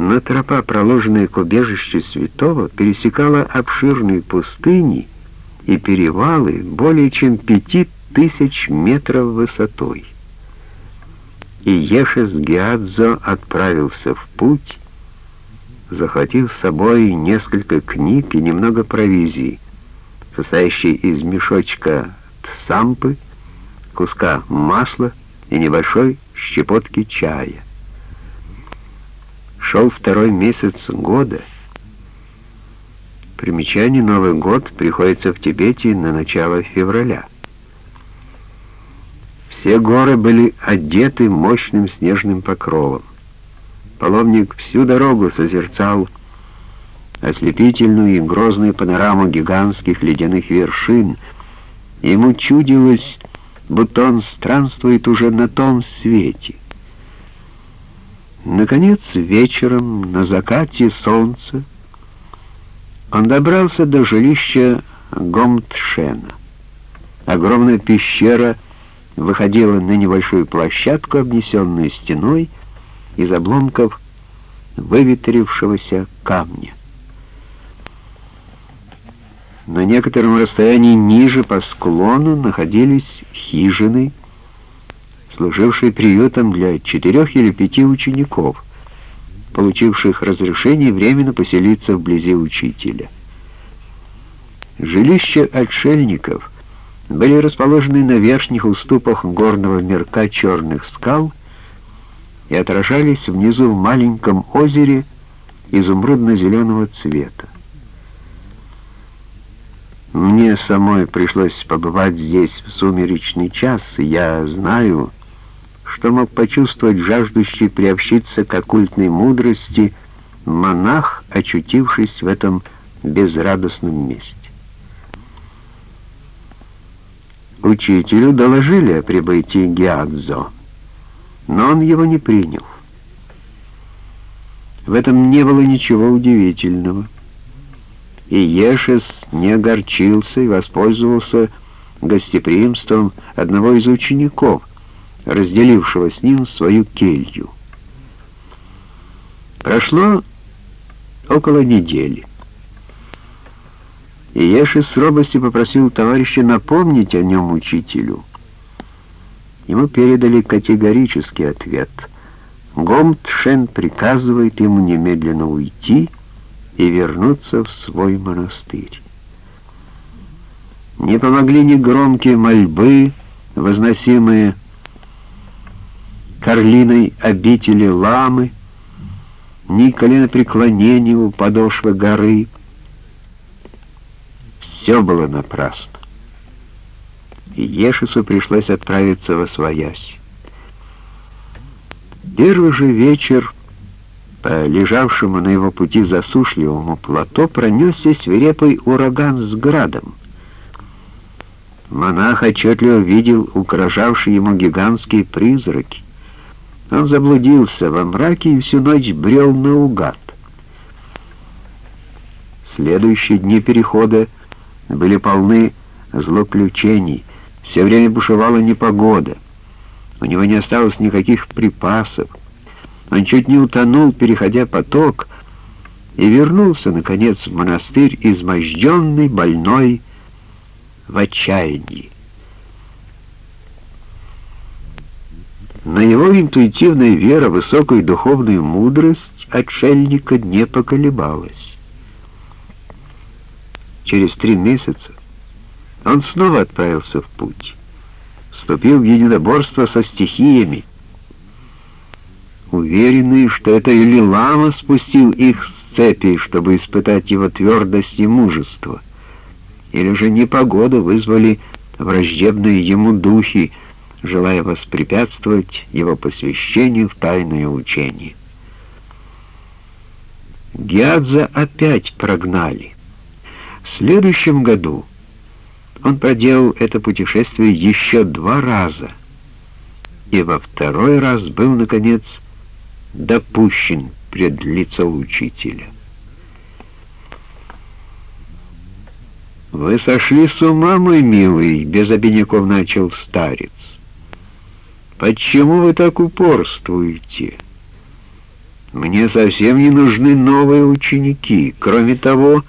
Но тропа, проложенная к убежищу святого, пересекала обширные пустыни и перевалы более чем пяти тысяч метров высотой. И Ешес Гиадзо отправился в путь, захватив с собой несколько книг и немного провизии, состоящей из мешочка тсампы, куска масла и небольшой щепотки чая. Шел второй месяц года. Примечание «Новый год» приходится в Тибете на начало февраля. Все горы были одеты мощным снежным покровом. Паломник всю дорогу созерцал ослепительную и грозную панораму гигантских ледяных вершин. Ему чудилось, будто он странствует уже на том свете. Наконец, вечером, на закате солнца, он добрался до жилища Гомтшена. Огромная пещера выходила на небольшую площадку, обнесенную стеной из обломков выветрившегося камня. На некотором расстоянии ниже по склону находились хижины, служившие приютом для четырех или пяти учеников, получивших разрешение временно поселиться вблизи учителя. Жилища отшельников были расположены на верхних уступах горного мирка черных скал и отражались внизу в маленьком озере изумрудно-зеленого цвета. Мне самой пришлось побывать здесь в сумеречный час, и я знаю, что мог почувствовать жаждущий приобщиться к оккультной мудрости монах, очутившись в этом безрадостном месте. Учителю доложили о прибытии Гиадзо, но он его не принял. В этом не было ничего удивительного и Ешес не огорчился и воспользовался гостеприимством одного из учеников, разделившего с ним свою келью. Прошло около недели. И Ешес с робостью попросил товарища напомнить о нем учителю. Ему передали категорический ответ. Гомтшен приказывает ему немедленно уйти, и вернуться в свой монастырь. Не помогли ни громкие мольбы, возносимые Карлиной обители ламы, ни коленопреклонения у подошвы горы. Все было напрасно. И Ешесу пришлось отправиться во своясь. Первый же вечер по лежавшему на его пути засушливому плато пронесся свирепый ураган с градом. Монах отчетливо видел угрожавшие ему гигантские призраки. Он заблудился во мраке и всю ночь брел наугад. Следующие дни перехода были полны злоключений. Все время бушевала непогода. У него не осталось никаких припасов. Он чуть не утонул, переходя поток, и вернулся, наконец, в монастырь, изможденный, больной, в отчаянии. Но его интуитивная вера, высокую духовную мудрость отшельника не поколебалась. Через три месяца он снова отправился в путь, вступил в единоборство со стихиями, уверенные, что это или лама спустил их с цепи, чтобы испытать его твердость и мужество, или же непогода вызвали враждебные ему духи, желая воспрепятствовать его посвящению в тайное учение. Гиадза опять прогнали. В следующем году он проделал это путешествие еще два раза, и во второй раз был, наконец, допущен пред лицо учителя. «Вы сошли с ума, мой милый!» — без обиняков начал старец. «Почему вы так упорствуете? Мне совсем не нужны новые ученики. Кроме того,